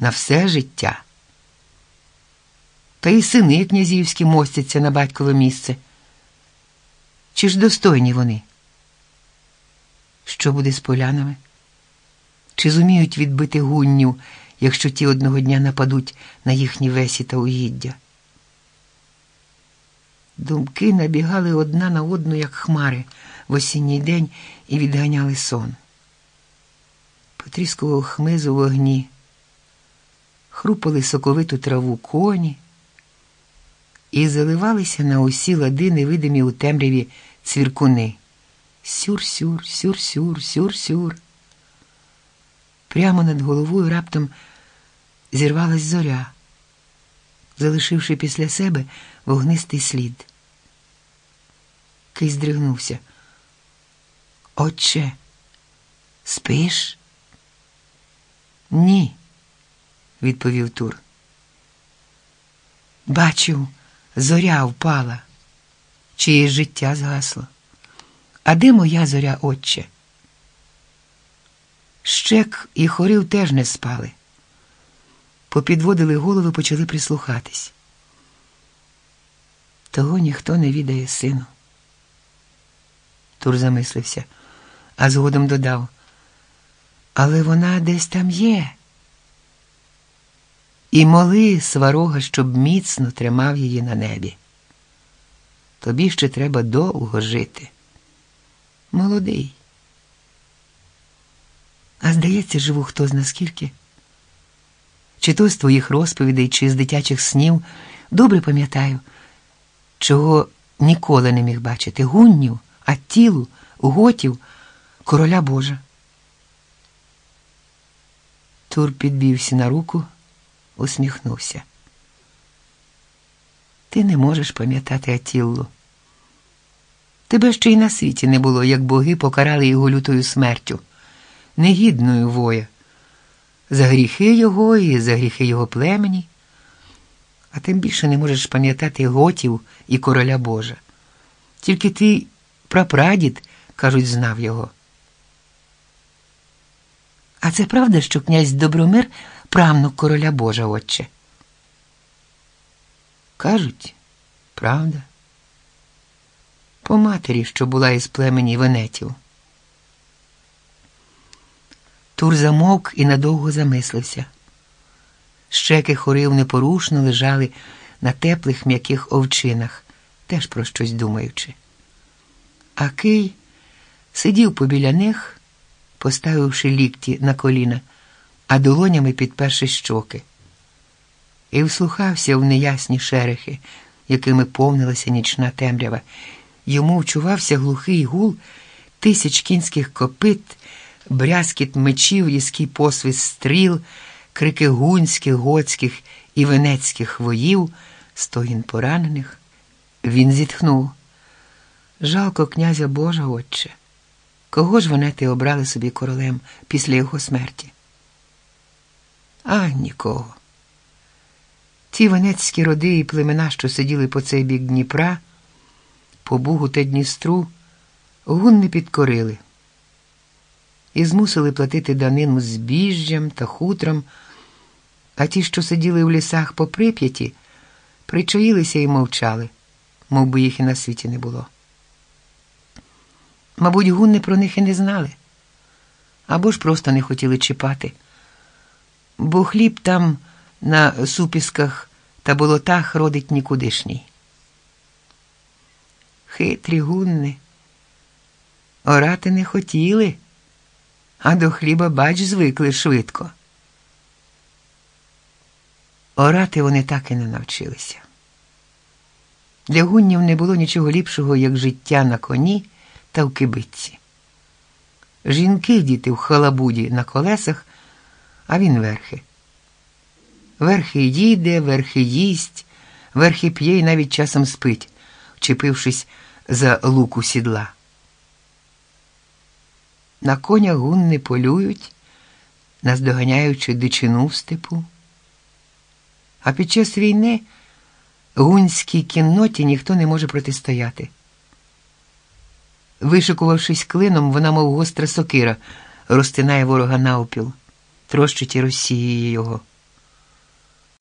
на все життя. Та й сини князівські мостяться на батькове місце. Чи ж достойні вони? Що буде з полянами? Чи зуміють відбити гуннів, якщо ті одного дня нападуть на їхні весі та угіддя? Думки набігали одна на одну, як хмари в осінній день і відганяли сон. Потріскував хмиз у вогні, хрупали соковиту траву коні і заливалися на усі лади невидимі у темряві цвіркуни. Сюр-сюр, сюр-сюр, сюр-сюр. Прямо над головою раптом зірвалась зоря, залишивши після себе вогнистий слід. Кий здригнувся. Отче, спиш? Ні, відповів Тур. Бачив, зоря впала, чиє життя згасло. А де моя зоря, отче? Щек і хорив теж не спали. Попідводили голови, почали прислухатись. Того ніхто не відає сину. Тур замислився, а згодом додав. Але вона десь там є. І моли сварога, щоб міцно тримав її на небі. Тобі ще треба довго жити. Молодий. А здається, живу хто зна скільки. Чи то з твоїх розповідей, чи з дитячих снів добре пам'ятаю, чого ніколи не міг бачити гуннів, Аттілу, готів, короля Божа. Тур підбівся на руку, усміхнувся. Ти не можеш пам'ятати Атіллу. Тебе ще й на світі не було, як боги покарали його лютою смертю, негідною воя, за гріхи його і за гріхи його племені, а тим більше не можеш пам'ятати готів і короля Божа. Тільки ти прапрадід, кажуть, знав його. А це правда, що князь Добромир правнук короля Божа, отче? Кажуть, правда. По матері, що була із племені венетів. Тур замовк і надовго замислився. Щеки хорив непорушно лежали на теплих м'яких овчинах, теж про щось думаючи. А Кий сидів побіля них, поставивши лікті на коліна, а долонями підперши щоки, і вслухався в неясні шерехи, якими повнилася нічна темрява. Йому вчувався глухий гул тисяч кінських копит, брязкіт мечів, різкий посвіст стріл, крики гунських, готських і венецьких воїв, стогін поранених. Він зітхнув. Жалко князя Божа, отче. Кого ж вони ти обрали собі королем після його смерті? А нікого. Ті венецькі роди і племена, що сиділи по цей бік Дніпра, по Бугу та Дністру, гун не підкорили і змусили платити данину збіжжям та хутрам, а ті, що сиділи в лісах по прип'яті, причаїлися і мовчали, мов би їх і на світі не було. Мабуть, гунни про них і не знали, або ж просто не хотіли чіпати, бо хліб там на супісках та болотах родить нікудишній. Хитрі гунни. Орати не хотіли, а до хліба, бач, звикли швидко. Орати вони так і не навчилися. Для гуннів не було нічого ліпшого, як життя на коні та в кибитці. Жінки діти в халабуді на колесах, а він верхи. Верхи їде, верхи їсть, верхи п'є і навіть часом спить, вчепившись за луку сідла. На коня гунни полюють, наздоганяючи дичину в степу. А під час війни гунській кінноті ніхто не може протистояти. Вишикувавшись клином, вона, мов гостра сокира, розтинає ворога навпіл, трощить і розсіює його.